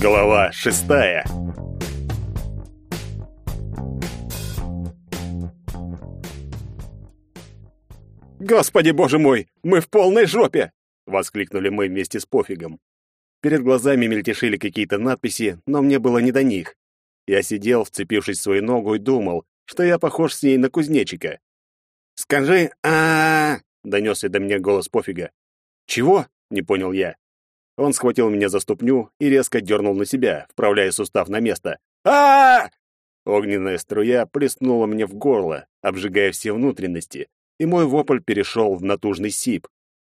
Глава шестая. «Господи, боже мой, мы в полной жопе!» — воскликнули мы вместе с пофигом. Перед глазами мельтешили какие-то надписи, но мне было не до них. Я сидел, вцепившись в свою ногу, и думал, что я похож с ней на кузнечика. «Скажи а, -а, -а донесся до меня голос пофига. «Чего?» — не понял я. Он схватил меня за ступню и резко дернул на себя, вправляя сустав на место. а, Огненная струя плеснула мне в горло, обжигая все внутренности, и мой вопль перешел в натужный сип.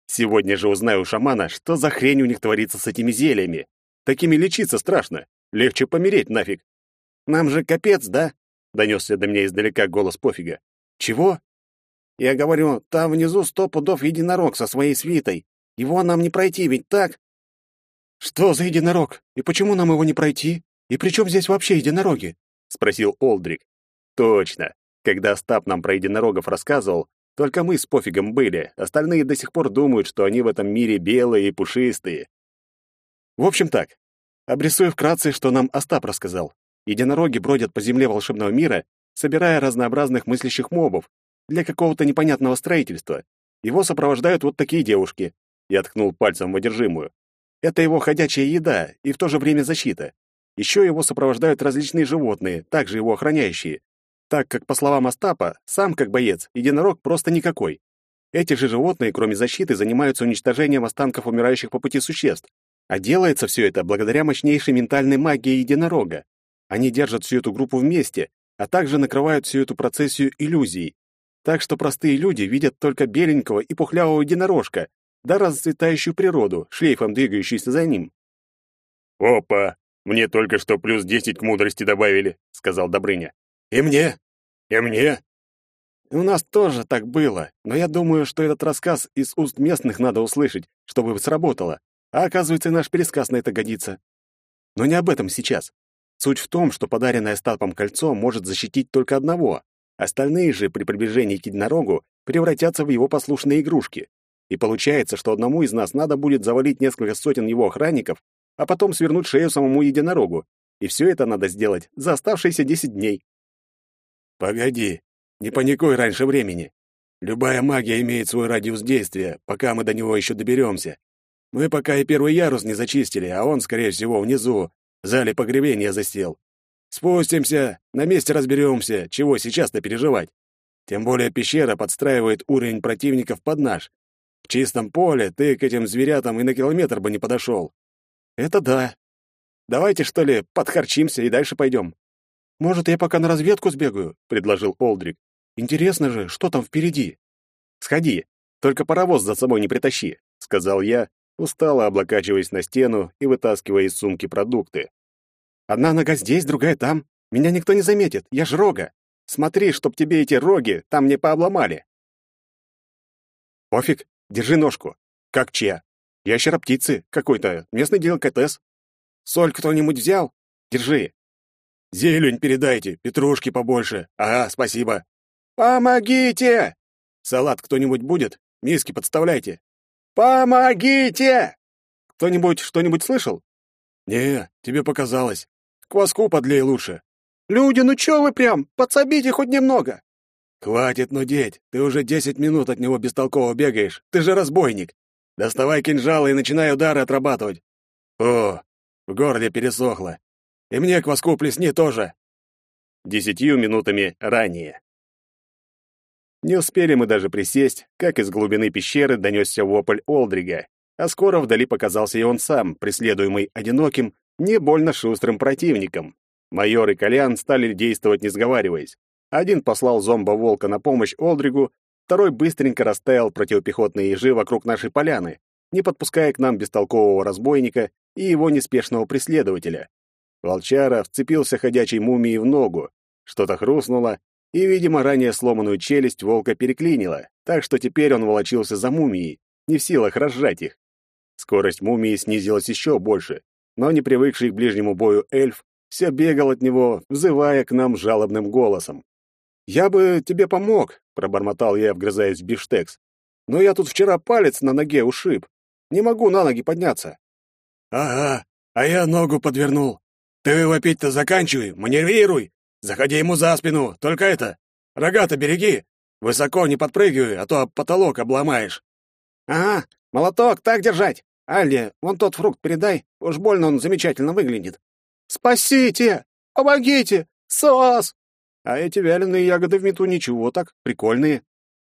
Сегодня же узнаю у шамана, что за хрень у них творится с этими зельями. Такими лечиться страшно. Легче помереть нафиг. Нам же капец, да? Донесся до меня издалека голос пофига. Чего? Я говорю, там внизу сто пудов единорог со своей свитой. Его нам не пройти, ведь так? Что за единорог? И почему нам его не пройти? И при чем здесь вообще единороги? Спросил Олдрик. Точно. Когда Стаб нам про единорогов рассказывал, только мы с пофигом были, остальные до сих пор думают, что они в этом мире белые и пушистые. В общем так, обрисую вкратце, что нам Остап рассказал. Единороги бродят по земле волшебного мира, собирая разнообразных мыслящих мобов для какого-то непонятного строительства. Его сопровождают вот такие девушки. Я ткнул пальцем в одержимую. Это его ходячая еда и в то же время защита. Еще его сопровождают различные животные, также его охраняющие так как, по словам Остапа, сам, как боец, единорог просто никакой. Эти же животные, кроме защиты, занимаются уничтожением останков умирающих по пути существ. А делается все это благодаря мощнейшей ментальной магии единорога. Они держат всю эту группу вместе, а также накрывают всю эту процессию иллюзией. Так что простые люди видят только беленького и пухлявого единорожка, да расцветающую природу, шлейфом двигающуюся за ним. «Опа! Мне только что плюс десять к мудрости добавили», — сказал Добрыня. И мне? И мне? У нас тоже так было, но я думаю, что этот рассказ из уст местных надо услышать, чтобы сработало. А оказывается, наш пересказ на это годится. Но не об этом сейчас. Суть в том, что подаренное Стапом кольцо может защитить только одного. Остальные же при приближении к единорогу превратятся в его послушные игрушки. И получается, что одному из нас надо будет завалить несколько сотен его охранников, а потом свернуть шею самому единорогу. И все это надо сделать за оставшиеся 10 дней. Погоди, не паникуй раньше времени. Любая магия имеет свой радиус действия, пока мы до него еще доберемся. Мы пока и первый ярус не зачистили, а он, скорее всего, внизу, в зале погребения засел. Спустимся, на месте разберемся, чего сейчас-то переживать. Тем более пещера подстраивает уровень противников под наш. В чистом поле ты к этим зверятам и на километр бы не подошел. Это да. Давайте, что ли, подхарчимся и дальше пойдем. «Может, я пока на разведку сбегаю?» — предложил Олдрик. «Интересно же, что там впереди?» «Сходи, только паровоз за собой не притащи», — сказал я, устало облокачиваясь на стену и вытаскивая из сумки продукты. «Одна нога здесь, другая там. Меня никто не заметит, я ж рога. Смотри, чтоб тебе эти роги там не пообломали». «Пофиг, держи ножку. Как чья? Ящероптицы какой-то, местный деликатес. Соль кто-нибудь взял? Держи, Зелень передайте, петрушки побольше. Ага, спасибо. Помогите! Салат кто-нибудь будет? Миски подставляйте. Помогите! Кто-нибудь что-нибудь слышал? Не, тебе показалось. Кваску подлей лучше. Люди, ну чё вы прям? Подсобите хоть немного. Хватит нудеть. Ты уже десять минут от него бестолково бегаешь. Ты же разбойник. Доставай кинжалы и начинай удары отрабатывать. О, в горле пересохло. И мне кваску плесни тоже. Десятью минутами ранее. Не успели мы даже присесть, как из глубины пещеры донесся вопль Олдрига, а скоро вдали показался и он сам, преследуемый одиноким, не больно шустрым противником. Майор и Колян стали действовать, не сговариваясь. Один послал зомба-волка на помощь Олдригу, второй быстренько расставил противопехотные ежи вокруг нашей поляны, не подпуская к нам бестолкового разбойника и его неспешного преследователя. Волчара вцепился ходячей мумией в ногу. Что-то хрустнуло, и, видимо, ранее сломанную челюсть волка переклинило, так что теперь он волочился за мумией, не в силах разжать их. Скорость мумии снизилась еще больше, но не привыкший к ближнему бою эльф все бегал от него, взывая к нам жалобным голосом. «Я бы тебе помог», — пробормотал я, вгрызаясь в бифштекс. «Но я тут вчера палец на ноге ушиб. Не могу на ноги подняться». «Ага, а я ногу подвернул. Ты вопить-то заканчивай, маневрируй. Заходи ему за спину, только это, рога-то береги. Высоко не подпрыгивай, а то потолок обломаешь. Ага, молоток так держать. Альди, вон тот фрукт передай, уж больно он замечательно выглядит. Спасите! Помогите! Сос! А эти вяленые ягоды в мету ничего так, прикольные.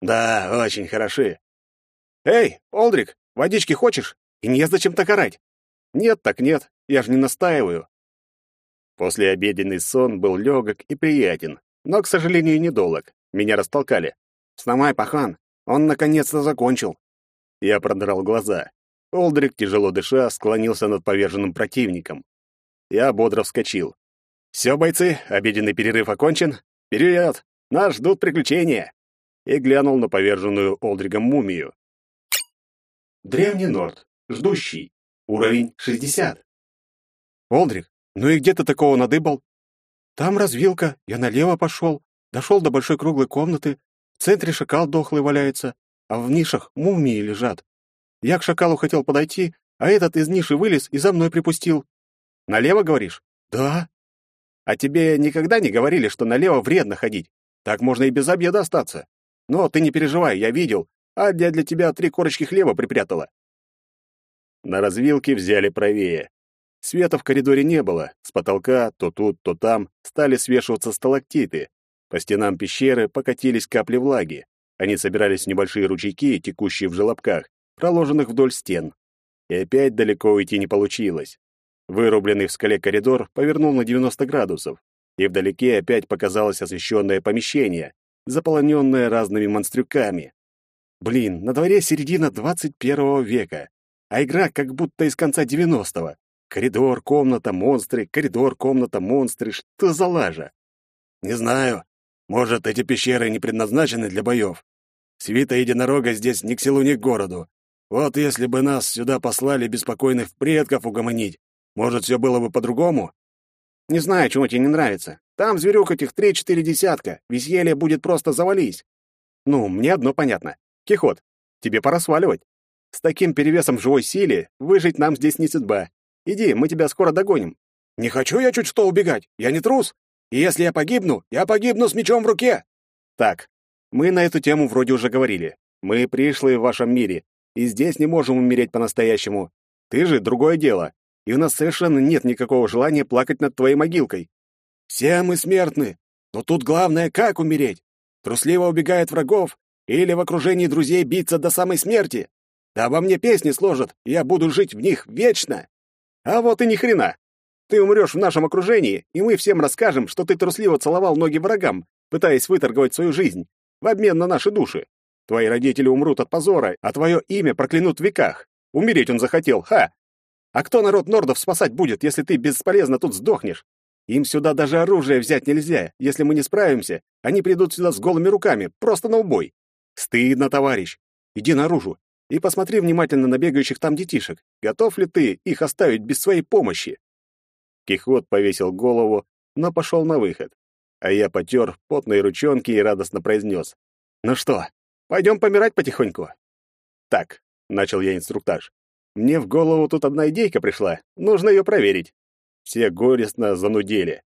Да, очень хороши. Эй, Олдрик, водички хочешь? И не зачем так орать. Нет так нет, я же не настаиваю. После обеденный сон был легок и приятен, но, к сожалению, недолг. Меня растолкали. «Вставай, пахан, он наконец-то закончил». Я продрал глаза. Олдрик, тяжело дыша, склонился над поверженным противником. Я бодро вскочил. «Все, бойцы, обеденный перерыв окончен. Вперед! Нас ждут приключения!» И глянул на поверженную Олдригом мумию. Древний Норд. Ждущий. Уровень 60. «Олдрик, ну и где ты такого надыбал?» «Там развилка, я налево пошел, дошел до большой круглой комнаты, в центре шакал дохлый валяется, а в нишах мумии лежат. Я к шакалу хотел подойти, а этот из ниши вылез и за мной припустил. Налево, говоришь? Да. А тебе никогда не говорили, что налево вредно ходить? Так можно и без обеда остаться. Но ты не переживай, я видел. А я для тебя три корочки хлеба припрятала. На развилке взяли правее. Света в коридоре не было. С потолка то тут, то там стали свешиваться сталактиты. По стенам пещеры покатились капли влаги. Они собирались в небольшие ручейки, текущие в желобках, проложенных вдоль стен. И опять далеко уйти не получилось. Вырубленный в скале коридор повернул на 90 градусов, и вдалеке опять показалось освещенное помещение, заполоненное разными монстрюками. Блин, на дворе середина 21 века, а игра как будто из конца 90-го. Коридор, комната, монстры, коридор, комната, монстры. Что за лажа? Не знаю. Может, эти пещеры не предназначены для боев. Свита единорога здесь ни к селу, ни к городу. Вот если бы нас сюда послали беспокойных предков угомонить, может, все было бы по-другому? Не знаю, чего тебе не нравится. Там зверюк этих три-четыре десятка. Веселье будет просто завались. Ну, мне одно понятно. Кихот, тебе пора сваливать. С таким перевесом живой силе выжить нам здесь не судьба. Иди, мы тебя скоро догоним. Не хочу я чуть что убегать. Я не трус. И если я погибну, я погибну с мечом в руке. Так, мы на эту тему вроде уже говорили. Мы пришлые в вашем мире, и здесь не можем умереть по-настоящему. Ты же другое дело, и у нас совершенно нет никакого желания плакать над твоей могилкой. Все мы смертны, но тут главное, как умереть. Трусливо убегая от врагов или в окружении друзей биться до самой смерти. Да обо мне песни сложат, и я буду жить в них вечно. А вот и ни хрена. Ты умрешь в нашем окружении, и мы всем расскажем, что ты трусливо целовал ноги врагам, пытаясь выторговать свою жизнь в обмен на наши души. Твои родители умрут от позора, а твое имя проклянут в веках. Умереть он захотел, ха! А кто народ нордов спасать будет, если ты бесполезно тут сдохнешь? Им сюда даже оружие взять нельзя. Если мы не справимся, они придут сюда с голыми руками, просто на убой. Стыдно, товарищ. Иди наружу и посмотри внимательно на бегающих там детишек. Готов ли ты их оставить без своей помощи? Кихот повесил голову, но пошел на выход. А я потер потные ручонки и радостно произнес. «Ну что, Пойдем помирать потихоньку. Так, начал я инструктаж. Мне в голову тут одна идейка пришла. Нужно ее проверить. Все горестно занудели.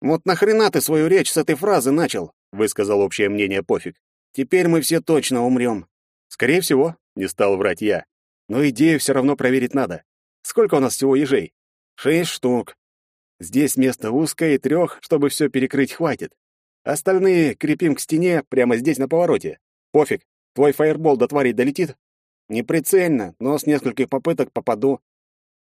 Вот нахрена ты свою речь с этой фразы начал? высказал общее мнение Пофиг. Теперь мы все точно умрем. Скорее всего, не стал врать я. Но идею все равно проверить надо. Сколько у нас всего ежей? Шесть штук. Здесь место узкое, и трех, чтобы все перекрыть, хватит. Остальные крепим к стене прямо здесь на повороте. Пофиг, твой фаербол до тварей долетит? Неприцельно, но с нескольких попыток попаду.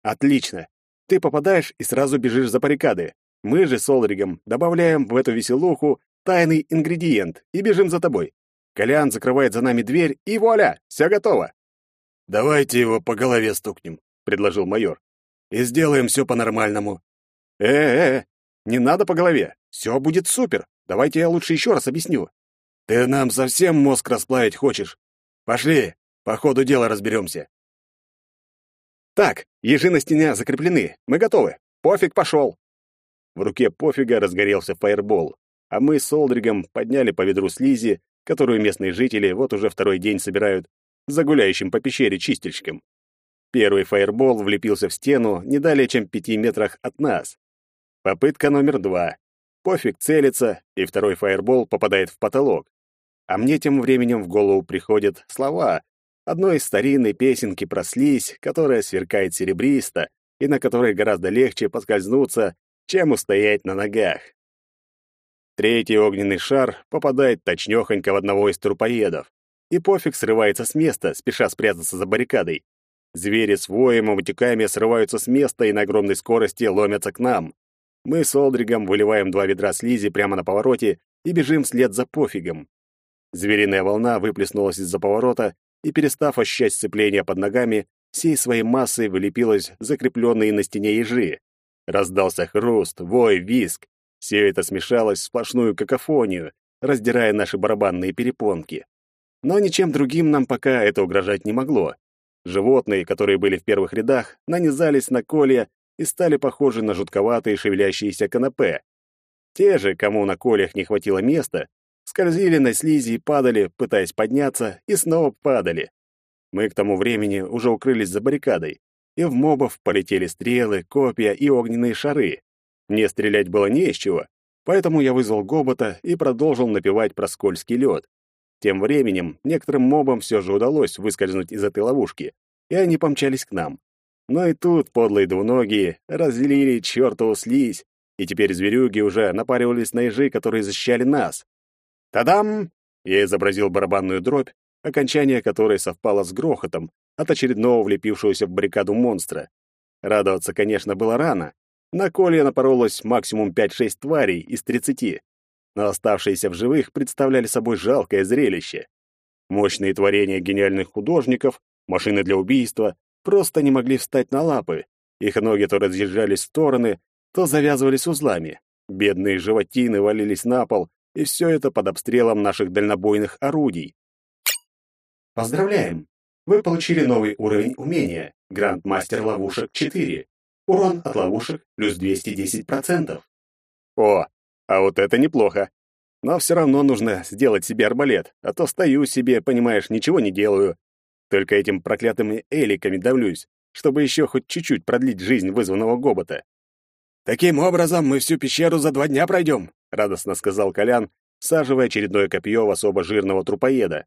Отлично. Ты попадаешь и сразу бежишь за баррикады. Мы же с Олригом добавляем в эту веселуху тайный ингредиент и бежим за тобой. Колян закрывает за нами дверь, и вуаля, все готово. Давайте его по голове стукнем, предложил майор. И сделаем все по-нормальному. Э-э, не надо по голове. Все будет супер. Давайте я лучше еще раз объясню. Ты нам совсем мозг расплавить хочешь? Пошли, по ходу дела разберемся. Так, ежи на стене закреплены. Мы готовы. Пофиг пошел. В руке пофига разгорелся фаербол, а мы с Олдригом подняли по ведру слизи, которую местные жители вот уже второй день собирают, за гуляющим по пещере чистильщиком. Первый фаербол влепился в стену не далее, чем в пяти метрах от нас. Попытка номер два. Пофиг целится, и второй фаербол попадает в потолок. А мне тем временем в голову приходят слова одной из старинной песенки про слизь, которая сверкает серебристо и на которой гораздо легче поскользнуться, чем устоять на ногах. Третий огненный шар попадает точнёхонько в одного из трупоедов, и пофиг срывается с места, спеша спрятаться за баррикадой. Звери с воем и матюками срываются с места и на огромной скорости ломятся к нам. Мы с Олдригом выливаем два ведра слизи прямо на повороте и бежим вслед за пофигом. Звериная волна выплеснулась из-за поворота и, перестав ощущать сцепление под ногами, всей своей массой вылепилась закрепленные на стене ежи. Раздался хруст, вой, виск. Все это смешалось в сплошную какофонию, раздирая наши барабанные перепонки. Но ничем другим нам пока это угрожать не могло. Животные, которые были в первых рядах, нанизались на колья и стали похожи на жутковатые шевелящиеся канапе. Те же, кому на колях не хватило места, скользили на слизи и падали, пытаясь подняться, и снова падали. Мы к тому времени уже укрылись за баррикадой, и в мобов полетели стрелы, копья и огненные шары. Мне стрелять было не из чего, поэтому я вызвал Гобота и продолжил напевать про скользкий лед. Тем временем некоторым мобам все же удалось выскользнуть из этой ловушки, и они помчались к нам. Но и тут подлые двуногие разделили чертову слизь, и теперь зверюги уже напаривались на ежи, которые защищали нас. «Та-дам!» Я изобразил барабанную дробь, окончание которой совпало с грохотом от очередного влепившегося в баррикаду монстра. Радоваться, конечно, было рано. На колья напоролось максимум 5-6 тварей из 30 но оставшиеся в живых представляли собой жалкое зрелище. Мощные творения гениальных художников, машины для убийства, просто не могли встать на лапы. Их ноги то разъезжались в стороны, то завязывались узлами. Бедные животины валились на пол, и все это под обстрелом наших дальнобойных орудий. Поздравляем! Вы получили новый уровень умения Грандмастер ловушек 4. Урон от ловушек плюс 210%. О, а вот это неплохо. Но все равно нужно сделать себе арбалет, а то стою себе, понимаешь, ничего не делаю. Только этим проклятыми эликами давлюсь, чтобы еще хоть чуть-чуть продлить жизнь вызванного гобота. «Таким образом мы всю пещеру за два дня пройдем», — радостно сказал Колян, всаживая очередное копье в особо жирного трупоеда.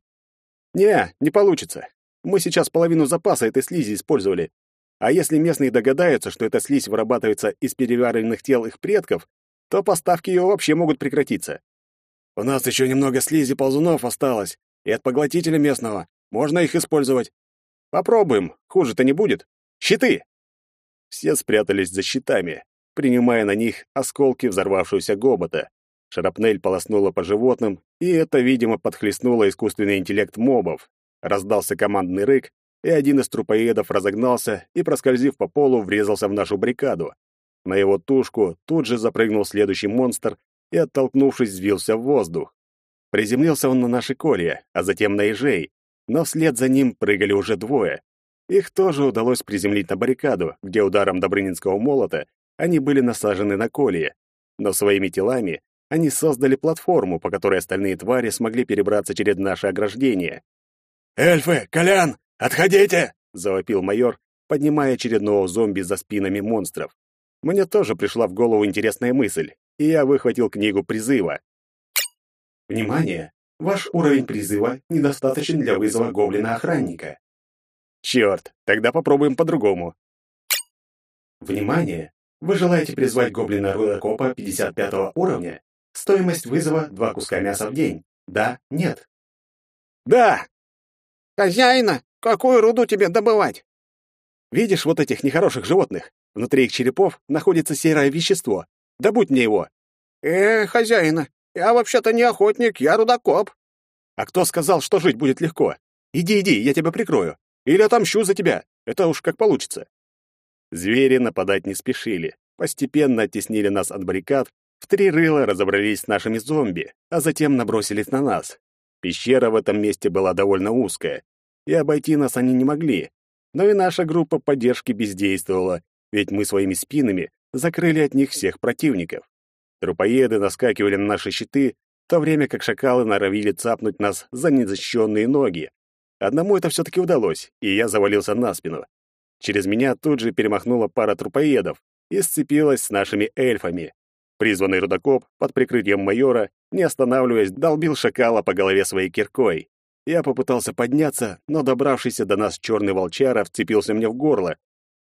«Не, не получится. Мы сейчас половину запаса этой слизи использовали. А если местные догадаются, что эта слизь вырабатывается из переваренных тел их предков, то поставки ее вообще могут прекратиться. У нас еще немного слизи ползунов осталось, и от поглотителя местного. Можно их использовать. Попробуем, хуже-то не будет. Щиты!» Все спрятались за щитами, принимая на них осколки взорвавшегося гобота. Шрапнель полоснула по животным, и это, видимо, подхлестнуло искусственный интеллект мобов. Раздался командный рык, и один из трупоедов разогнался и, проскользив по полу, врезался в нашу брикаду. На его тушку тут же запрыгнул следующий монстр и, оттолкнувшись, взвился в воздух. Приземлился он на наши колья, а затем на ежей, но вслед за ним прыгали уже двое. Их тоже удалось приземлить на баррикаду, где ударом Добрынинского молота они были насажены на колья. Но своими телами они создали платформу, по которой остальные твари смогли перебраться через наше ограждение. «Эльфы! Колян! Отходите!» — завопил майор, поднимая очередного зомби за спинами монстров. Мне тоже пришла в голову интересная мысль, и я выхватил книгу призыва. Внимание! Ваш уровень призыва недостаточен для вызова гоблина-охранника. Черт, тогда попробуем по-другому. Внимание! Вы желаете призвать гоблина-рудокопа 55 уровня? Стоимость вызова — два куска мяса в день. Да, нет. Да! Хозяина, какую руду тебе добывать? Видишь вот этих нехороших животных? Внутри их черепов находится серое вещество. Добудь мне его. Э, хозяина, я вообще-то не охотник, я рудокоп. А кто сказал, что жить будет легко? Иди, иди, я тебя прикрою. Или отомщу за тебя. Это уж как получится. Звери нападать не спешили. Постепенно оттеснили нас от баррикад, в три рыла разобрались с нашими зомби, а затем набросились на нас. Пещера в этом месте была довольно узкая, и обойти нас они не могли. Но и наша группа поддержки бездействовала, ведь мы своими спинами закрыли от них всех противников. Трупоеды наскакивали на наши щиты, в то время как шакалы норовили цапнуть нас за незащищенные ноги. Одному это все-таки удалось, и я завалился на спину. Через меня тут же перемахнула пара трупоедов и сцепилась с нашими эльфами. Призванный рудокоп под прикрытием майора, не останавливаясь, долбил шакала по голове своей киркой. Я попытался подняться, но добравшийся до нас черный волчара вцепился мне в горло,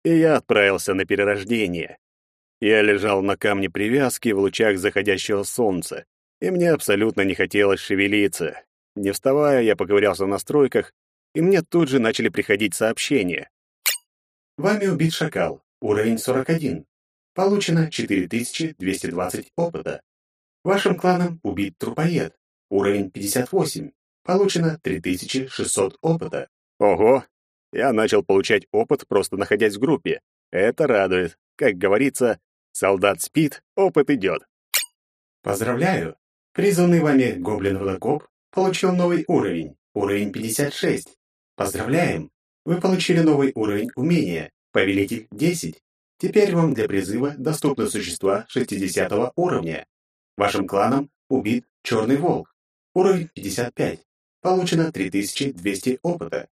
и я отправился на перерождение. Я лежал на камне привязки в лучах заходящего солнца, и мне абсолютно не хотелось шевелиться. Не вставая, я поковырялся в настройках, и мне тут же начали приходить сообщения. Вами убит шакал. Уровень 41. Получено 4220 опыта. Вашим кланом убит трупоед. Уровень 58. Получено 3600 опыта. Ого! Я начал получать опыт, просто находясь в группе. Это радует. Как говорится, солдат спит, опыт идет. Поздравляю! Призванный вами гоблин-рудокоп получил новый уровень, уровень 56. Поздравляем! Вы получили новый уровень умения, повелитель 10. Теперь вам для призыва доступны существа 60 уровня. Вашим кланом убит Черный Волк. Уровень 55. Получено 3200 опыта.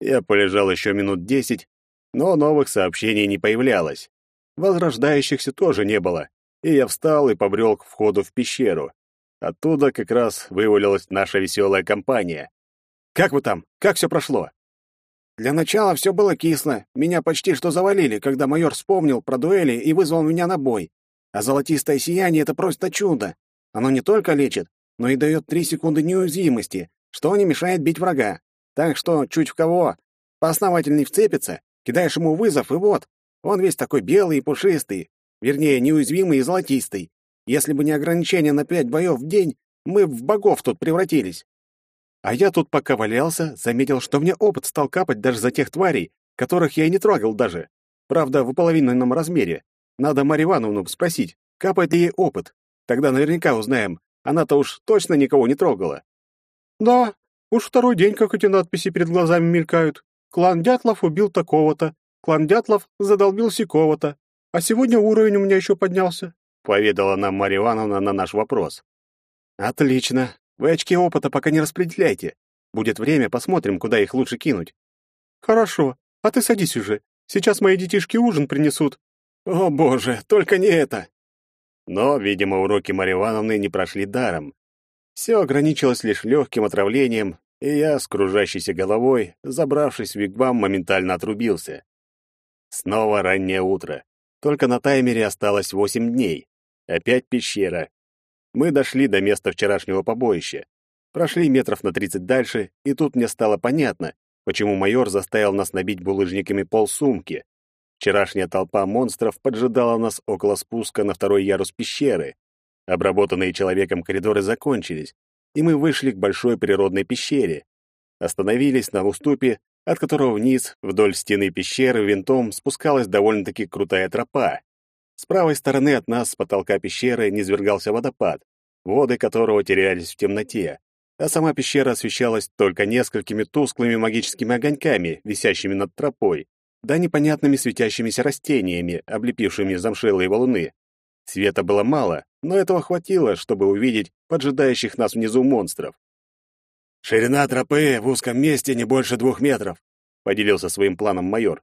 Я полежал еще минут десять, но новых сообщений не появлялось. Возрождающихся тоже не было, и я встал и побрел к входу в пещеру. Оттуда как раз вывалилась наша веселая компания. «Как вы там? Как все прошло?» Для начала все было кисло. Меня почти что завалили, когда майор вспомнил про дуэли и вызвал меня на бой. А золотистое сияние — это просто чудо. Оно не только лечит, но и дает три секунды неуязвимости, что не мешает бить врага. Так что чуть в кого поосновательней вцепится, кидаешь ему вызов, и вот, он весь такой белый и пушистый, вернее, неуязвимый и золотистый. Если бы не ограничение на пять боев в день, мы в богов тут превратились. А я тут пока валялся, заметил, что мне опыт стал капать даже за тех тварей, которых я и не трогал даже. Правда, в половинном размере. Надо Марью Ивановну спросить, капает ли ей опыт. Тогда наверняка узнаем. Она-то уж точно никого не трогала. Да, уж второй день, как эти надписи перед глазами мелькают. Клан Дятлов убил такого-то. Клан Дятлов задолбил сякого-то. А сегодня уровень у меня еще поднялся. Поведала нам Марья Ивановна на наш вопрос. Отлично. Вы очки опыта пока не распределяйте. Будет время, посмотрим, куда их лучше кинуть. Хорошо. А ты садись уже. Сейчас мои детишки ужин принесут. О, боже, только не это. Но, видимо, уроки Марьи Ивановны не прошли даром. Все ограничилось лишь легким отравлением, и я, с кружащейся головой, забравшись в вигвам, моментально отрубился. Снова раннее утро. Только на таймере осталось восемь дней. Опять пещера, мы дошли до места вчерашнего побоища. Прошли метров на тридцать дальше, и тут мне стало понятно, почему майор заставил нас набить булыжниками полсумки. Вчерашняя толпа монстров поджидала нас около спуска на второй ярус пещеры. Обработанные человеком коридоры закончились, и мы вышли к большой природной пещере. Остановились на уступе, от которого вниз, вдоль стены пещеры, винтом спускалась довольно-таки крутая тропа. С правой стороны от нас с потолка пещеры низвергался водопад, воды которого терялись в темноте, а сама пещера освещалась только несколькими тусклыми магическими огоньками, висящими над тропой, да непонятными светящимися растениями, облепившими замшелые валуны. Света было мало, но этого хватило, чтобы увидеть поджидающих нас внизу монстров. «Ширина тропы в узком месте не больше двух метров», — поделился своим планом майор.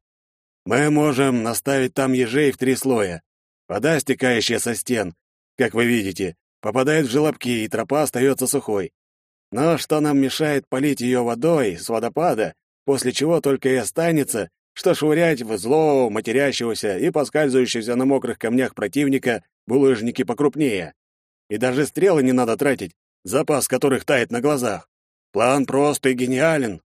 «Мы можем наставить там ежей в три слоя, Вода, стекающая со стен, как вы видите, попадает в желобки, и тропа остается сухой. Но что нам мешает полить ее водой с водопада, после чего только и останется, что швырять в злого, матерящегося и поскальзывающегося на мокрых камнях противника булыжники покрупнее. И даже стрелы не надо тратить, запас которых тает на глазах. План прост и гениален.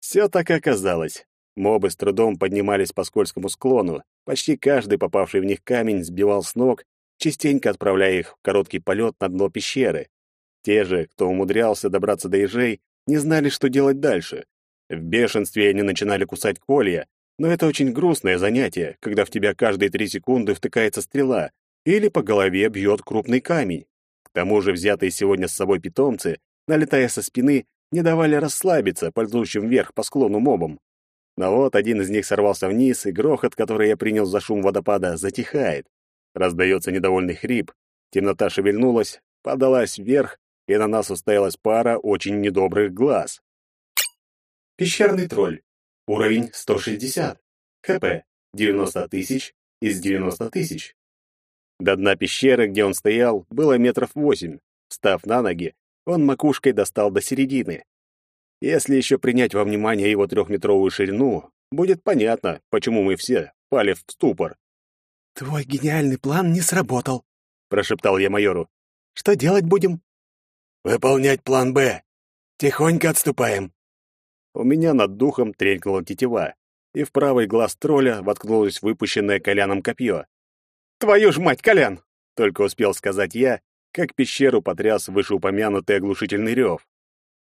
Все так и оказалось. Мобы с трудом поднимались по скользкому склону. Почти каждый попавший в них камень сбивал с ног, частенько отправляя их в короткий полет на дно пещеры. Те же, кто умудрялся добраться до ежей, не знали, что делать дальше. В бешенстве они начинали кусать колья, но это очень грустное занятие, когда в тебя каждые три секунды втыкается стрела или по голове бьет крупный камень. К тому же взятые сегодня с собой питомцы, налетая со спины, не давали расслабиться ползущим вверх по склону мобам. Но вот один из них сорвался вниз, и грохот, который я принял за шум водопада, затихает. Раздается недовольный хрип. Темнота шевельнулась, подалась вверх, и на нас устоялась пара очень недобрых глаз. Пещерный тролль. Уровень 160. ХП 90 тысяч из 90 тысяч. До дна пещеры, где он стоял, было метров восемь. Став на ноги, он макушкой достал до середины. Если еще принять во внимание его трехметровую ширину, будет понятно, почему мы все пали в ступор. «Твой гениальный план не сработал», — прошептал я майору. «Что делать будем?» «Выполнять план «Б». Тихонько отступаем». У меня над духом тренькнула тетива, и в правый глаз тролля воткнулось выпущенное Коляном копье. «Твою ж мать, Колян!» — только успел сказать я, как пещеру потряс вышеупомянутый оглушительный рев.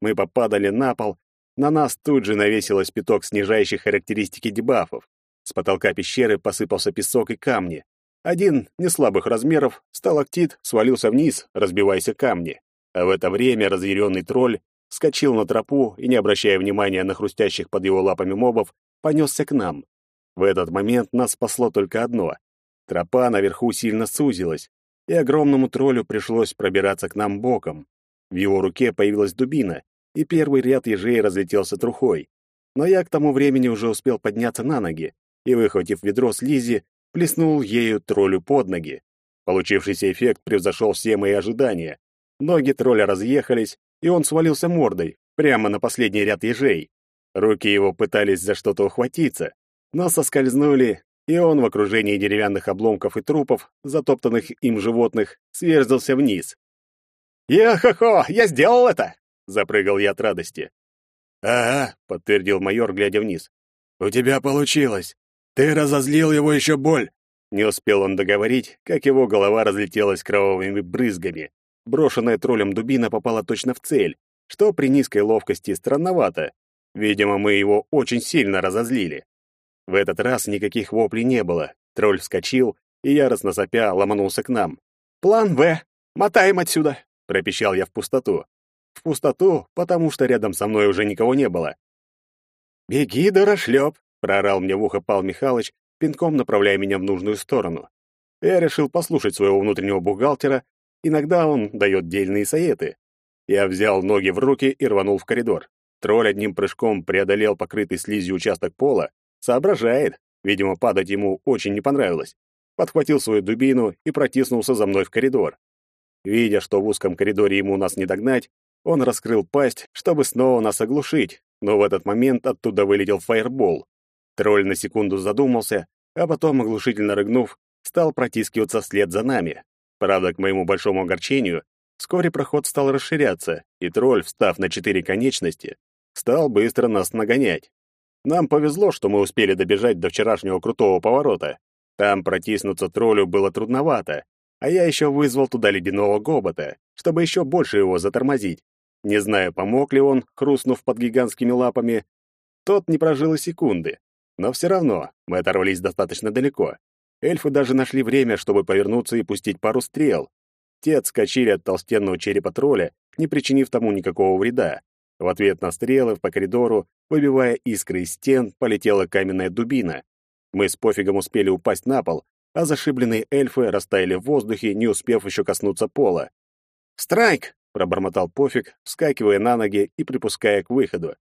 Мы попадали на пол, на нас тут же навесилось пяток снижающих характеристики дебафов. С потолка пещеры посыпался песок и камни. Один, не слабых размеров, сталактит свалился вниз, разбиваясь о камни. А в это время разъяренный тролль вскочил на тропу и, не обращая внимания на хрустящих под его лапами мобов, понесся к нам. В этот момент нас спасло только одно. Тропа наверху сильно сузилась, и огромному троллю пришлось пробираться к нам боком. В его руке появилась дубина, и первый ряд ежей разлетелся трухой. Но я к тому времени уже успел подняться на ноги и, выхватив ведро слизи, плеснул ею троллю под ноги. Получившийся эффект превзошел все мои ожидания. Ноги тролля разъехались, и он свалился мордой, прямо на последний ряд ежей. Руки его пытались за что-то ухватиться, но соскользнули, и он в окружении деревянных обломков и трупов, затоптанных им животных, сверзился вниз. «Я-хо-хо! Я сделал это!» — запрыгал я от радости. «Ага», — подтвердил майор, глядя вниз. «У тебя получилось. Ты разозлил его еще боль». Не успел он договорить, как его голова разлетелась кровавыми брызгами. Брошенная троллем дубина попала точно в цель, что при низкой ловкости странновато. Видимо, мы его очень сильно разозлили. В этот раз никаких воплей не было. Тролль вскочил и, яростно сопя, ломанулся к нам. «План В! Мотаем отсюда!» — пропищал я в пустоту. В пустоту, потому что рядом со мной уже никого не было. «Беги, дорошлеп!» — проорал мне в ухо Пал Михайлович, пинком направляя меня в нужную сторону. Я решил послушать своего внутреннего бухгалтера Иногда он дает дельные советы. Я взял ноги в руки и рванул в коридор. Тролль одним прыжком преодолел покрытый слизью участок пола. Соображает. Видимо, падать ему очень не понравилось. Подхватил свою дубину и протиснулся за мной в коридор. Видя, что в узком коридоре ему нас не догнать, он раскрыл пасть, чтобы снова нас оглушить, но в этот момент оттуда вылетел фаербол. Тролль на секунду задумался, а потом, оглушительно рыгнув, стал протискиваться вслед за нами. Правда, к моему большому огорчению, вскоре проход стал расширяться, и тролль, встав на четыре конечности, стал быстро нас нагонять. Нам повезло, что мы успели добежать до вчерашнего крутого поворота. Там протиснуться троллю было трудновато, а я еще вызвал туда ледяного гобота, чтобы еще больше его затормозить. Не знаю, помог ли он, хрустнув под гигантскими лапами. Тот не прожил и секунды. Но все равно мы оторвались достаточно далеко. Эльфы даже нашли время, чтобы повернуться и пустить пару стрел. Те отскочили от толстенного черепа тролля, не причинив тому никакого вреда. В ответ на стрелы по коридору, выбивая искры из стен, полетела каменная дубина. Мы с пофигом успели упасть на пол, а зашибленные эльфы растаяли в воздухе, не успев еще коснуться пола. «Страйк!» — пробормотал пофиг, вскакивая на ноги и припуская к выходу.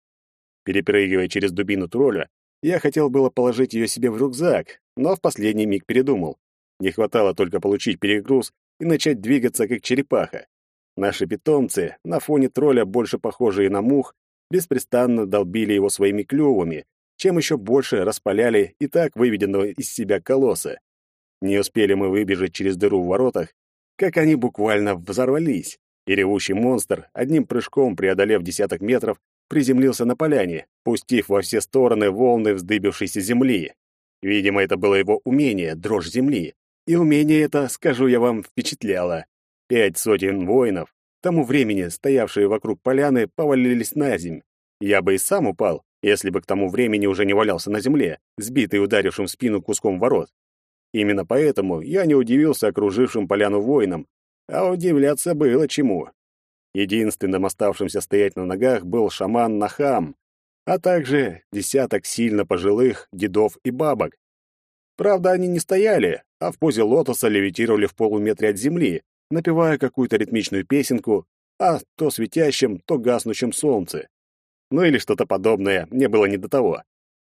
Перепрыгивая через дубину тролля, я хотел было положить ее себе в рюкзак, но в последний миг передумал. Не хватало только получить перегруз и начать двигаться как черепаха. Наши питомцы, на фоне тролля больше похожие на мух, беспрестанно долбили его своими клювами, чем еще больше распаляли и так выведенного из себя колосса. Не успели мы выбежать через дыру в воротах, как они буквально взорвались, и ревущий монстр, одним прыжком преодолев десяток метров, приземлился на поляне, пустив во все стороны волны вздыбившейся земли. Видимо, это было его умение, дрожь земли. И умение это, скажу я вам, впечатляло. Пять сотен воинов, тому времени стоявшие вокруг поляны, повалились на земь. Я бы и сам упал, если бы к тому времени уже не валялся на земле, сбитый ударившим в спину куском ворот. Именно поэтому я не удивился окружившим поляну воинам, а удивляться было чему. Единственным оставшимся стоять на ногах был шаман Нахам, а также десяток сильно пожилых дедов и бабок. Правда, они не стояли, а в позе лотоса левитировали в полуметре от земли, напевая какую-то ритмичную песенку о то светящем, то гаснущем солнце. Ну или что-то подобное, мне было не до того.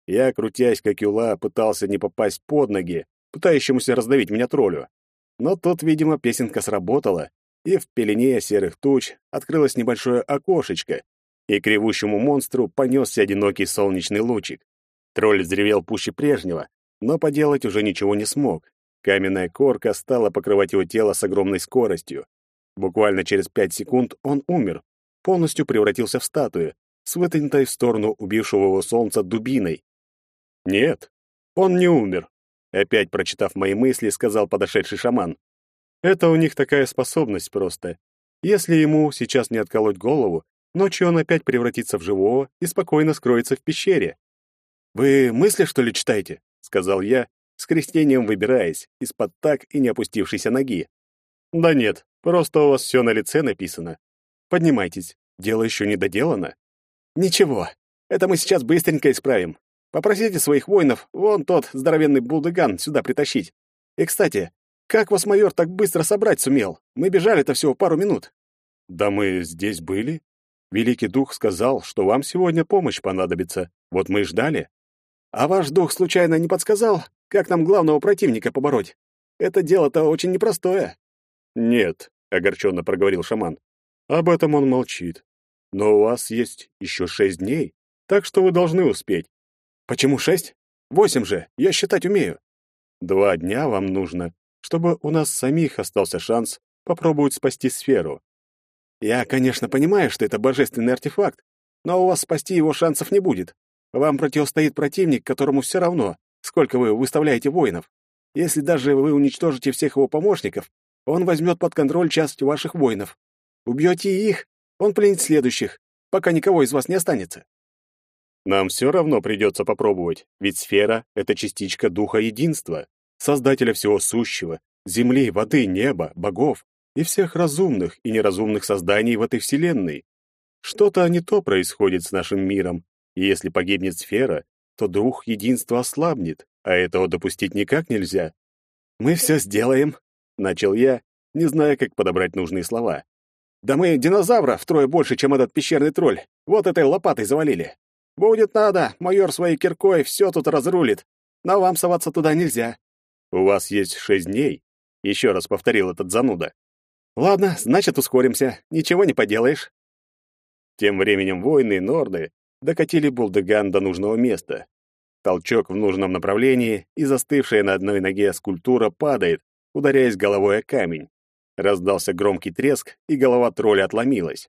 Я, крутясь как юла, пытался не попасть под ноги, пытающемуся раздавить меня троллю. Но тут, видимо, песенка сработала, и в пелене серых туч открылось небольшое окошечко, и к ревущему монстру понесся одинокий солнечный лучик. Тролль взревел пуще прежнего, но поделать уже ничего не смог. Каменная корка стала покрывать его тело с огромной скоростью. Буквально через пять секунд он умер, полностью превратился в статую, с вытянутой в сторону убившего его солнца дубиной. Нет, он не умер. Опять прочитав мои мысли, сказал подошедший шаман. Это у них такая способность просто. Если ему сейчас не отколоть голову, ночью он опять превратится в живого и спокойно скроется в пещере. «Вы мысли, что ли, читаете?» — сказал я, с крестением выбираясь из-под так и не опустившейся ноги. «Да нет, просто у вас все на лице написано. Поднимайтесь, дело еще не доделано». «Ничего, это мы сейчас быстренько исправим. Попросите своих воинов вон тот здоровенный булдыган сюда притащить. И, кстати, как вас майор так быстро собрать сумел? Мы бежали-то всего пару минут». «Да мы здесь были. Великий Дух сказал, что вам сегодня помощь понадобится. Вот мы и ждали». «А ваш дух случайно не подсказал, как нам главного противника побороть? Это дело-то очень непростое». «Нет», — огорченно проговорил шаман. «Об этом он молчит. Но у вас есть еще шесть дней, так что вы должны успеть. Почему шесть? Восемь же, я считать умею. Два дня вам нужно, чтобы у нас самих остался шанс попробовать спасти сферу. Я, конечно, понимаю, что это божественный артефакт, но у вас спасти его шансов не будет. Вам противостоит противник, которому все равно, сколько вы выставляете воинов. Если даже вы уничтожите всех его помощников, он возьмет под контроль часть ваших воинов. Убьете их, он пленит следующих, пока никого из вас не останется. Нам все равно придется попробовать, ведь сфера — это частичка духа единства, создателя всего сущего, земли, воды, неба, богов и всех разумных и неразумных созданий в этой вселенной. Что-то не то происходит с нашим миром, и если погибнет сфера, то дух единства ослабнет, а этого допустить никак нельзя. «Мы все сделаем», — начал я, не зная, как подобрать нужные слова. «Да мы динозавра втрое больше, чем этот пещерный тролль. Вот этой лопатой завалили. Будет надо, майор своей киркой все тут разрулит. Но вам соваться туда нельзя. У вас есть шесть дней, еще раз повторил этот зануда. Ладно, значит, ускоримся. Ничего не поделаешь. Тем временем воины Норды докатили Булдыган до нужного места. Толчок в нужном направлении, и застывшая на одной ноге скульптура падает, ударяясь головой о камень. Раздался громкий треск, и голова тролля отломилась.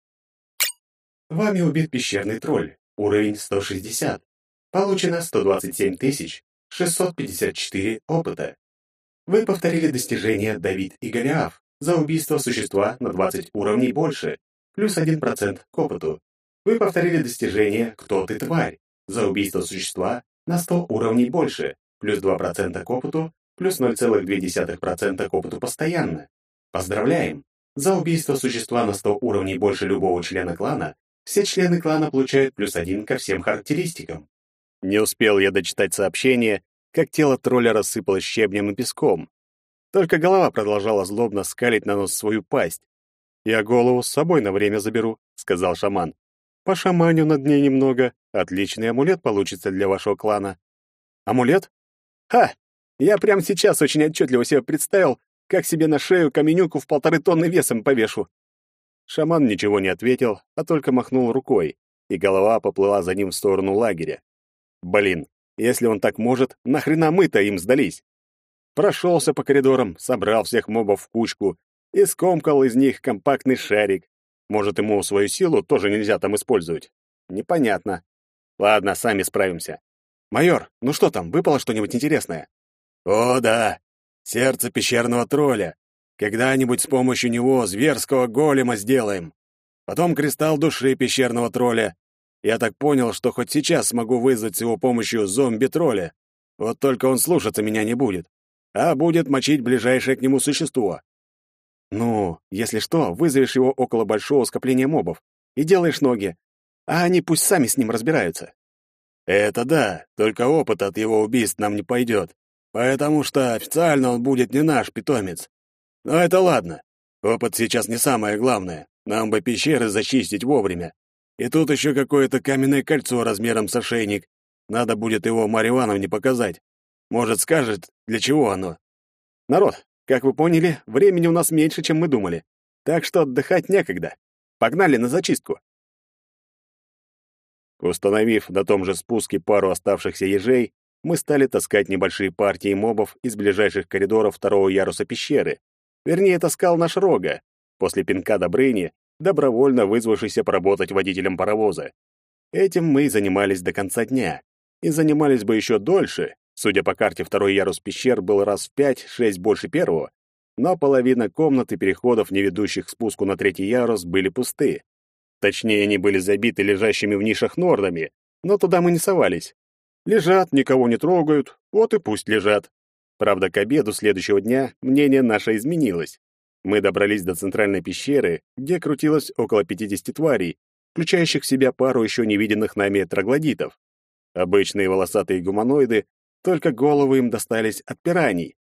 Вами убит пещерный тролль. Уровень 160. Получено 127 654 опыта. Вы повторили достижение Давид и Голиаф за убийство существа на 20 уровней больше, плюс 1% к опыту. Вы повторили достижение «Кто ты, тварь?» за убийство существа на 100 уровней больше, плюс 2% к опыту, плюс 0,2% к опыту постоянно. Поздравляем! За убийство существа на 100 уровней больше любого члена клана все члены клана получают плюс один ко всем характеристикам. Не успел я дочитать сообщение, как тело тролля рассыпалось щебнем и песком. Только голова продолжала злобно скалить на нос свою пасть. «Я голову с собой на время заберу», — сказал шаман. По шаманю над ней немного. Отличный амулет получится для вашего клана». «Амулет? Ха! Я прямо сейчас очень отчетливо себе представил, как себе на шею каменюку в полторы тонны весом повешу. Шаман ничего не ответил, а только махнул рукой, и голова поплыла за ним в сторону лагеря. Блин, если он так может, нахрена мы-то им сдались? Прошелся по коридорам, собрал всех мобов в кучку и скомкал из них компактный шарик. Может, ему свою силу тоже нельзя там использовать? Непонятно. Ладно, сами справимся. Майор, ну что там, выпало что-нибудь интересное? О, да. Сердце пещерного тролля. Когда-нибудь с помощью него зверского голема сделаем. Потом кристалл души пещерного тролля. Я так понял, что хоть сейчас смогу вызвать с его помощью зомби-тролля. Вот только он слушаться меня не будет, а будет мочить ближайшее к нему существо. Ну, если что, вызовешь его около большого скопления мобов и делаешь ноги, а они пусть сами с ним разбираются. Это да, только опыт от его убийств нам не пойдет, потому что официально он будет не наш питомец. Но это ладно. Опыт сейчас не самое главное. Нам бы пещеры зачистить вовремя. И тут еще какое-то каменное кольцо размером с ошейник. Надо будет его Марье Ивановне показать. Может, скажет, для чего оно. Народ, как вы поняли, времени у нас меньше, чем мы думали. Так что отдыхать некогда. Погнали на зачистку. Установив на том же спуске пару оставшихся ежей, мы стали таскать небольшие партии мобов из ближайших коридоров второго яруса пещеры. Вернее, таскал наш Рога, после пинка Добрыни, добровольно вызвавшийся поработать водителем паровоза. Этим мы и занимались до конца дня. И занимались бы еще дольше. Судя по карте, второй ярус пещер был раз в пять-шесть больше первого, но половина комнат и переходов, не ведущих к спуску на третий ярус, были пусты. Точнее, они были забиты лежащими в нишах нордами, но туда мы не совались. Лежат, никого не трогают, вот и пусть лежат. Правда, к обеду следующего дня мнение наше изменилось. Мы добрались до центральной пещеры, где крутилось около 50 тварей, включающих в себя пару еще не виденных нами троглодитов. Обычные волосатые гуманоиды, только головы им достались от пираний.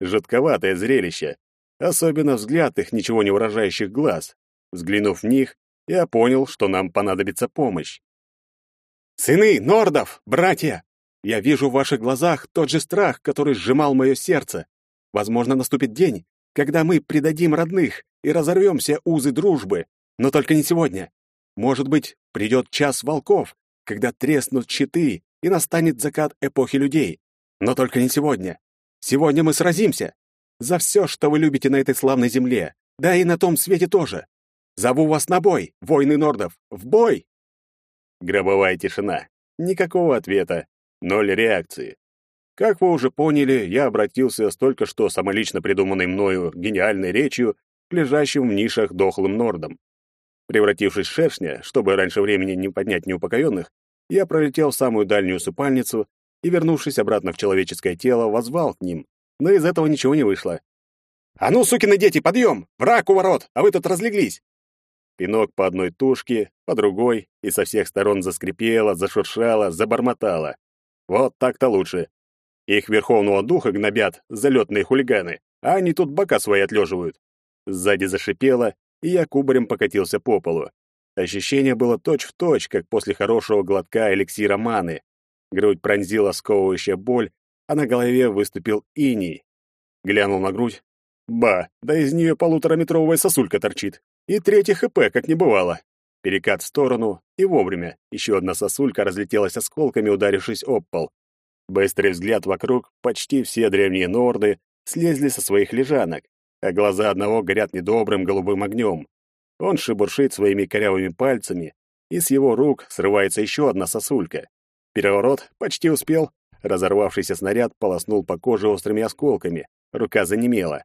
Жутковатое зрелище, особенно взгляд их ничего не выражающих глаз. Взглянув в них, я понял, что нам понадобится помощь. «Сыны Нордов, братья! Я вижу в ваших глазах тот же страх, который сжимал мое сердце. Возможно, наступит день, когда мы предадим родных и разорвем все узы дружбы, но только не сегодня. Может быть, придет час волков, когда треснут щиты и настанет закат эпохи людей. Но только не сегодня. Сегодня мы сразимся. За все, что вы любите на этой славной земле, да и на том свете тоже. Зову вас на бой, воины нордов, в бой!» Гробовая тишина. Никакого ответа. Ноль реакции. Как вы уже поняли, я обратился с только что самолично придуманной мною гениальной речью к лежащим в нишах дохлым нордам. Превратившись в шершня, чтобы раньше времени не поднять неупокоенных, я пролетел в самую дальнюю усыпальницу и, вернувшись обратно в человеческое тело, возвал к ним, но из этого ничего не вышло. «А ну, сукины дети, подъем! Враг у ворот, а вы тут разлеглись!» Пинок по одной тушке, по другой, и со всех сторон заскрипело, зашуршало, забормотало. Вот так-то лучше. Их верховного духа гнобят, залетные хулиганы, а они тут бока свои отлеживают. Сзади зашипело, и я кубарем покатился по полу. Ощущение было точь-в-точь, точь, как после хорошего глотка эликсира маны. Грудь пронзила сковывающая боль, а на голове выступил иней. Глянул на грудь. Ба, да из нее полутораметровая сосулька торчит. И третий ХП, как не бывало. Перекат в сторону, и вовремя. Еще одна сосулька разлетелась осколками, ударившись об пол. Быстрый взгляд вокруг, почти все древние норды слезли со своих лежанок, а глаза одного горят недобрым голубым огнем. Он шебуршит своими корявыми пальцами, и с его рук срывается еще одна сосулька. Переворот почти успел. Разорвавшийся снаряд полоснул по коже острыми осколками. Рука занемела.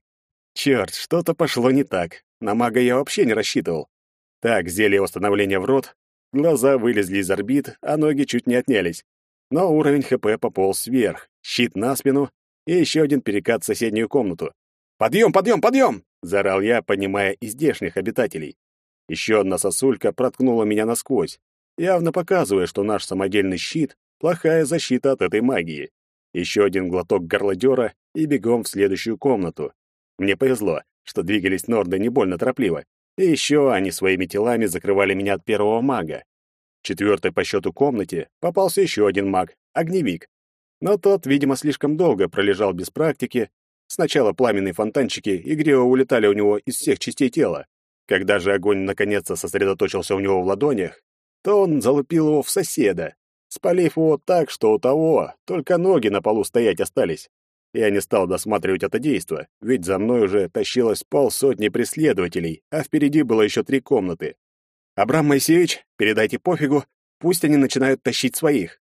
Черт, что-то пошло не так. На мага я вообще не рассчитывал. Так, зелье восстановления в рот, глаза вылезли из орбит, а ноги чуть не отнялись. Но уровень ХП пополз вверх, щит на спину и еще один перекат в соседнюю комнату. «Подъем, подъем, подъем!» — заорал я, поднимая и обитателей. Еще одна сосулька проткнула меня насквозь, явно показывая, что наш самодельный щит — плохая защита от этой магии. Еще один глоток горлодера и бегом в следующую комнату. Мне повезло, что двигались норды не больно торопливо, и еще они своими телами закрывали меня от первого мага. В четвертой по счету комнате попался еще один маг — огневик. Но тот, видимо, слишком долго пролежал без практики, Сначала пламенные фонтанчики игриво улетали у него из всех частей тела. Когда же огонь наконец-то сосредоточился у него в ладонях, то он залупил его в соседа, спалив его так, что у того только ноги на полу стоять остались. Я не стал досматривать это действо, ведь за мной уже тащилось полсотни преследователей, а впереди было еще три комнаты. «Абрам Моисеевич, передайте пофигу, пусть они начинают тащить своих».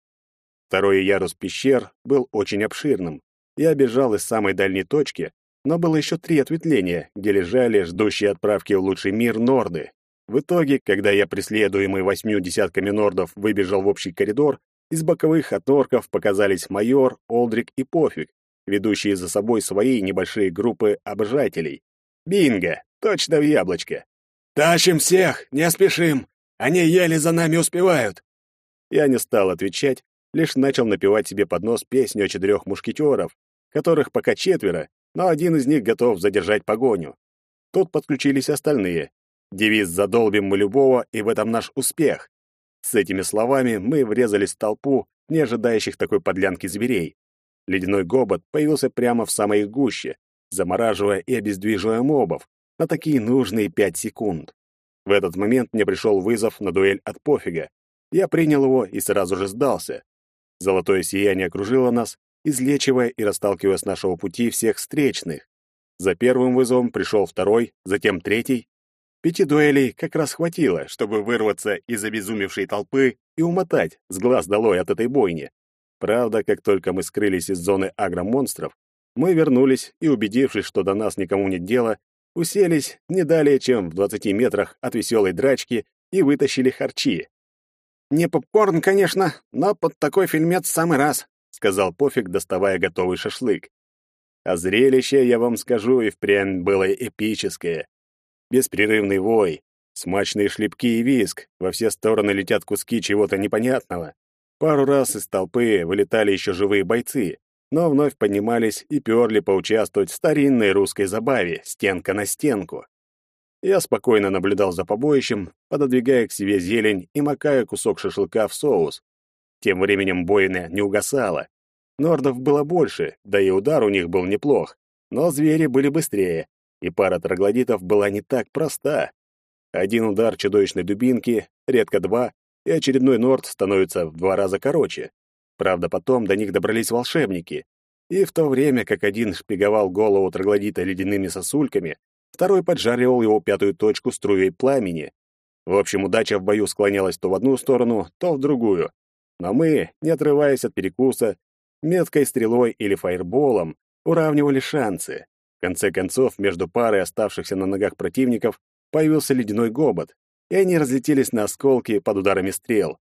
Второй ярус пещер был очень обширным. Я бежал из самой дальней точки, но было еще три ответвления, где лежали ждущие отправки в лучший мир норды. В итоге, когда я, преследуемый восьмью десятками нордов, выбежал в общий коридор, из боковых от норков показались майор, Олдрик и Пофиг, ведущие за собой свои небольшие группы обжателей. Бинго! Точно в яблочко! «Тащим всех! Не спешим! Они еле за нами успевают!» Я не стал отвечать, лишь начал напевать себе под нос песню о четырех мушкетеров, которых пока четверо, но один из них готов задержать погоню. Тут подключились остальные. Девиз «Задолбим мы любого, и в этом наш успех». С этими словами мы врезались в толпу не ожидающих такой подлянки зверей. Ледяной гобот появился прямо в самой гуще, замораживая и обездвиживая мобов на такие нужные пять секунд. В этот момент мне пришел вызов на дуэль от пофига. Я принял его и сразу же сдался. Золотое сияние окружило нас, излечивая и расталкивая с нашего пути всех встречных. За первым вызовом пришел второй, затем третий. Пяти дуэлей как раз хватило, чтобы вырваться из обезумевшей толпы и умотать с глаз долой от этой бойни. Правда, как только мы скрылись из зоны агромонстров, мы вернулись и, убедившись, что до нас никому нет дела, уселись не далее, чем в двадцати метрах от веселой драчки и вытащили харчи. «Не попкорн, конечно, но под такой фильмец в самый раз», — сказал Пофиг, доставая готовый шашлык. А зрелище, я вам скажу, и впрямь было эпическое. Беспрерывный вой, смачные шлепки и виск, во все стороны летят куски чего-то непонятного. Пару раз из толпы вылетали еще живые бойцы, но вновь поднимались и перли поучаствовать в старинной русской забаве «Стенка на стенку». Я спокойно наблюдал за побоищем, пододвигая к себе зелень и макая кусок шашлыка в соус. Тем временем бойня не угасала. Нордов было больше, да и удар у них был неплох, но звери были быстрее, и пара троглодитов была не так проста. Один удар чудовищной дубинки, редко два, и очередной Норд становится в два раза короче. Правда, потом до них добрались волшебники. И в то время, как один шпиговал голову троглодита ледяными сосульками, второй поджаривал его пятую точку струей пламени. В общем, удача в бою склонялась то в одну сторону, то в другую. Но мы, не отрываясь от перекуса, меткой стрелой или фаерболом, уравнивали шансы. В конце концов, между парой оставшихся на ногах противников появился ледяной гобот, и они разлетелись на осколки под ударами стрел.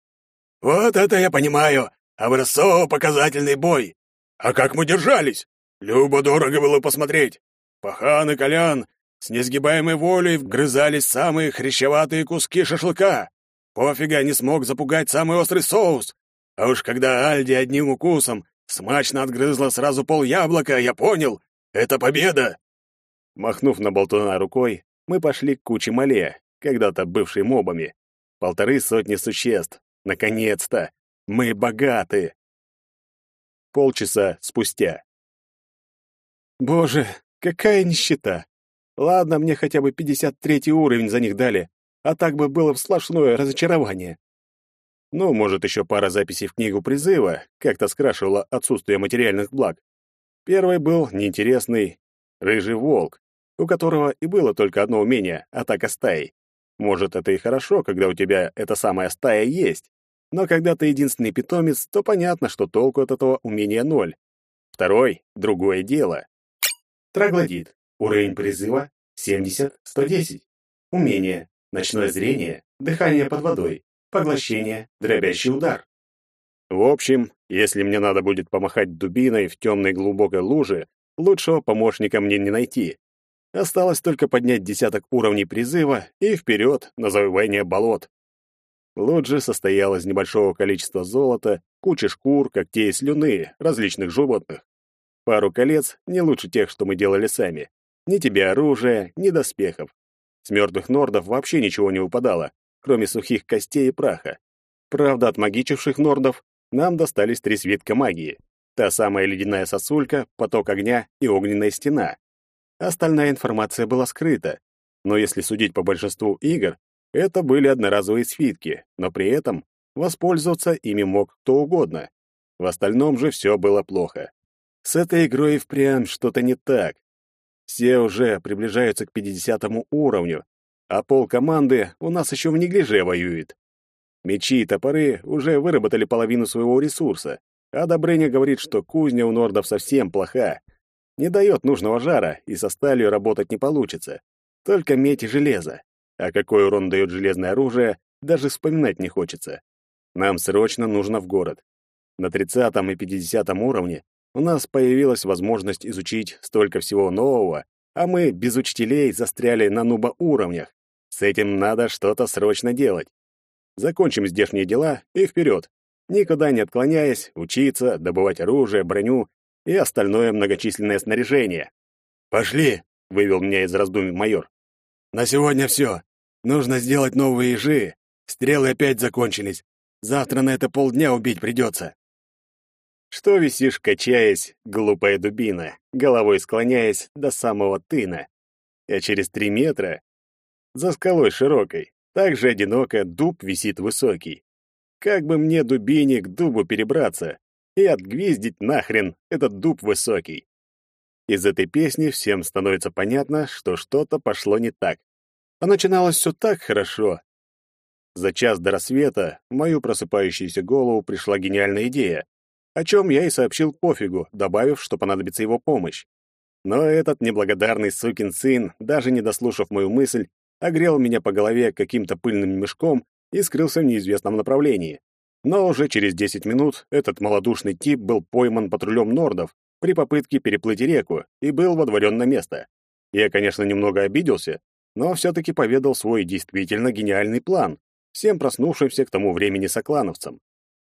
«Вот это я понимаю! Образцово-показательный бой! А как мы держались! Любо-дорого было посмотреть! Пахан и Колян с несгибаемой волей вгрызались самые хрящеватые куски шашлыка. Пофига не смог запугать самый острый соус. А уж когда Альди одним укусом смачно отгрызла сразу пол яблока, я понял — это победа!» Махнув на болтуна рукой, мы пошли к куче мале, когда-то бывшей мобами. Полторы сотни существ. Наконец-то! Мы богаты! Полчаса спустя. Боже, какая нищета! Ладно, мне хотя бы 53 уровень за них дали, а так бы было сплошное разочарование. Ну, может, еще пара записей в книгу призыва как-то скрашивала отсутствие материальных благ. Первый был неинтересный рыжий волк, у которого и было только одно умение — атака стаей. Может, это и хорошо, когда у тебя эта самая стая есть. Но когда ты единственный питомец, то понятно, что толку от этого умения ноль. Второй — другое дело. Троглодит. Уровень призыва 70-110. Умение. Ночное зрение. Дыхание под водой. Поглощение. Дробящий удар. В общем, если мне надо будет помахать дубиной в темной глубокой луже, лучшего помощника мне не найти. Осталось только поднять десяток уровней призыва и вперед на завоевание болот. Лоджи состоял из небольшого количества золота, кучи шкур, когтей и слюны различных животных. Пару колец не лучше тех, что мы делали сами. Ни тебе оружия, ни доспехов. С мертвых нордов вообще ничего не выпадало, кроме сухих костей и праха. Правда, от магичивших нордов нам достались три свитка магии. Та самая ледяная сосулька, поток огня и огненная стена. Остальная информация была скрыта. Но если судить по большинству игр, это были одноразовые свитки, но при этом воспользоваться ими мог кто угодно. В остальном же все было плохо. С этой игрой впрямь что-то не так. Все уже приближаются к 50 уровню, а пол команды у нас еще в неглиже воюет. Мечи и топоры уже выработали половину своего ресурса, а Добрыня говорит, что кузня у нордов совсем плоха. Не дает нужного жара, и со сталью работать не получится. Только медь и железо. А какой урон дает железное оружие, даже вспоминать не хочется. Нам срочно нужно в город. На 30 и 50 уровне у нас появилась возможность изучить столько всего нового, а мы без учителей застряли на нуба уровнях. С этим надо что-то срочно делать. Закончим здешние дела и вперед. Никуда не отклоняясь, учиться, добывать оружие, броню и остальное многочисленное снаряжение. «Пошли!» — вывел меня из раздумий майор. «На сегодня все. Нужно сделать новые ежи. Стрелы опять закончились. Завтра на это полдня убить придется. Что висишь, качаясь, глупая дубина, головой склоняясь до самого тына? А через три метра, за скалой широкой, также одиноко дуб висит высокий. Как бы мне дубине к дубу перебраться и отгвиздить нахрен этот дуб высокий? Из этой песни всем становится понятно, что что-то пошло не так. А начиналось все так хорошо. За час до рассвета в мою просыпающуюся голову пришла гениальная идея, о чем я и сообщил пофигу, добавив, что понадобится его помощь. Но этот неблагодарный сукин сын, даже не дослушав мою мысль, огрел меня по голове каким-то пыльным мешком и скрылся в неизвестном направлении. Но уже через 10 минут этот малодушный тип был пойман патрулем нордов при попытке переплыть реку и был водворен на место. Я, конечно, немного обиделся, но все-таки поведал свой действительно гениальный план, всем проснувшимся к тому времени соклановцам.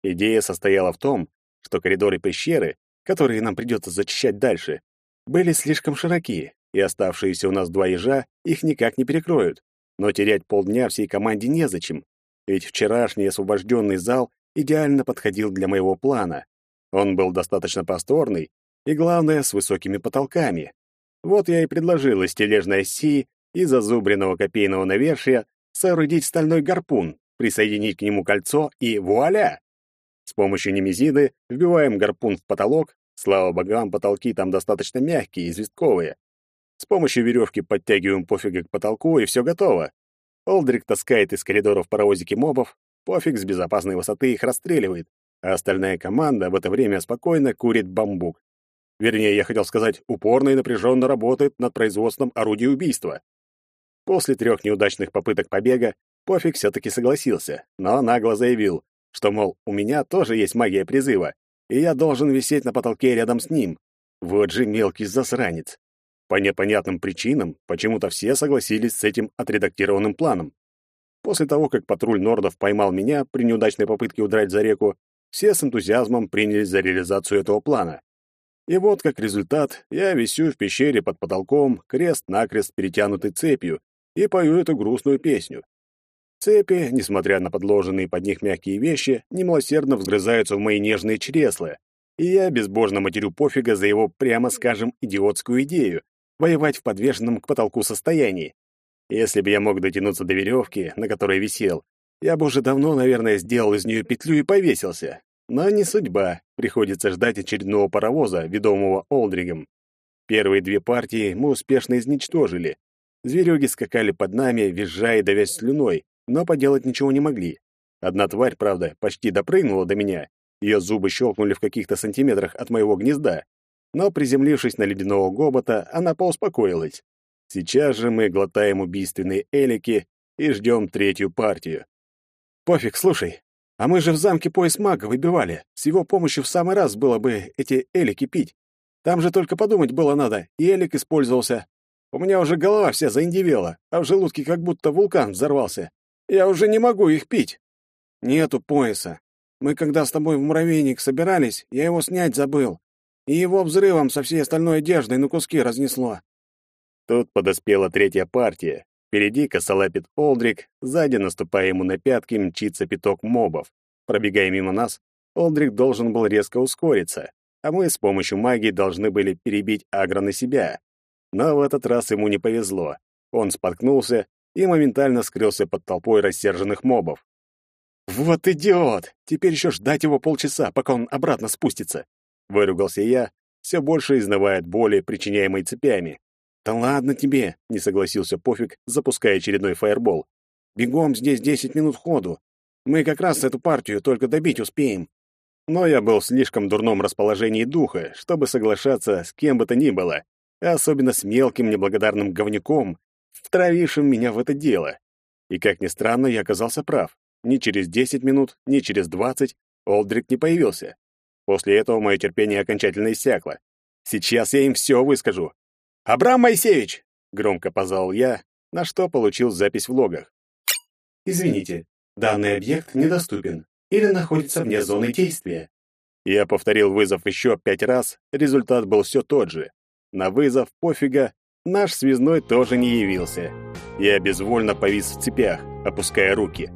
Идея состояла в том, что коридоры пещеры, которые нам придется зачищать дальше, были слишком широки, и оставшиеся у нас два ежа их никак не перекроют. Но терять полдня всей команде незачем, ведь вчерашний освобожденный зал идеально подходил для моего плана. Он был достаточно просторный и, главное, с высокими потолками. Вот я и предложил из тележной оси и зазубренного копейного навершия соорудить стальной гарпун, присоединить к нему кольцо и вуаля! С помощью немезиды вбиваем гарпун в потолок, слава богам, потолки там достаточно мягкие, известковые. С помощью веревки подтягиваем пофига к потолку, и все готово. Олдрик таскает из коридоров паровозики мобов, пофиг с безопасной высоты их расстреливает, а остальная команда в это время спокойно курит бамбук. Вернее, я хотел сказать, упорно и напряженно работает над производством орудия убийства. После трех неудачных попыток побега Пофиг все-таки согласился, но нагло заявил, что, мол, у меня тоже есть магия призыва, и я должен висеть на потолке рядом с ним. Вот же мелкий засранец. По непонятным причинам почему-то все согласились с этим отредактированным планом. После того, как патруль Нордов поймал меня при неудачной попытке удрать за реку, все с энтузиазмом принялись за реализацию этого плана. И вот, как результат, я висю в пещере под потолком, крест-накрест перетянутый цепью, и пою эту грустную песню. Цепи, несмотря на подложенные под них мягкие вещи, немилосердно взгрызаются в мои нежные чресла, и я безбожно матерю пофига за его, прямо скажем, идиотскую идею воевать в подвешенном к потолку состоянии. Если бы я мог дотянуться до веревки, на которой висел, я бы уже давно, наверное, сделал из нее петлю и повесился. Но не судьба. Приходится ждать очередного паровоза, ведомого Олдригом. Первые две партии мы успешно изничтожили. Зверюги скакали под нами, визжая и давясь слюной, но поделать ничего не могли. Одна тварь, правда, почти допрыгнула до меня. Ее зубы щелкнули в каких-то сантиметрах от моего гнезда. Но, приземлившись на ледяного гобота, она поуспокоилась. Сейчас же мы глотаем убийственные элики и ждем третью партию. «Пофиг, слушай, а мы же в замке пояс мага выбивали. С его помощью в самый раз было бы эти элики пить. Там же только подумать было надо, и элик использовался. У меня уже голова вся заиндивела, а в желудке как будто вулкан взорвался. Я уже не могу их пить. Нету пояса. Мы когда с тобой в муравейник собирались, я его снять забыл. И его взрывом со всей остальной одеждой на куски разнесло. Тут подоспела третья партия, Впереди косолапит Олдрик, сзади, наступая ему на пятки, мчится пяток мобов. Пробегая мимо нас, Олдрик должен был резко ускориться, а мы с помощью магии должны были перебить агро на себя. Но в этот раз ему не повезло. Он споткнулся и моментально скрылся под толпой рассерженных мобов. «Вот идиот! Теперь еще ждать его полчаса, пока он обратно спустится!» Выругался я, все больше изнывая от боли, причиняемой цепями. «Да ладно тебе!» — не согласился Пофиг, запуская очередной фаербол. «Бегом здесь десять минут ходу. Мы как раз эту партию только добить успеем». Но я был в слишком дурном расположении духа, чтобы соглашаться с кем бы то ни было, особенно с мелким неблагодарным говнюком, втравившим меня в это дело. И, как ни странно, я оказался прав. Ни через десять минут, ни через двадцать Олдрик не появился. После этого мое терпение окончательно иссякло. Сейчас я им все выскажу, «Абрам Моисеевич!» — громко позвал я, на что получил запись в логах. «Извините, данный объект недоступен или находится вне зоны действия». Я повторил вызов еще пять раз, результат был все тот же. На вызов пофига наш связной тоже не явился. Я безвольно повис в цепях, опуская руки.